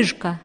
крышка.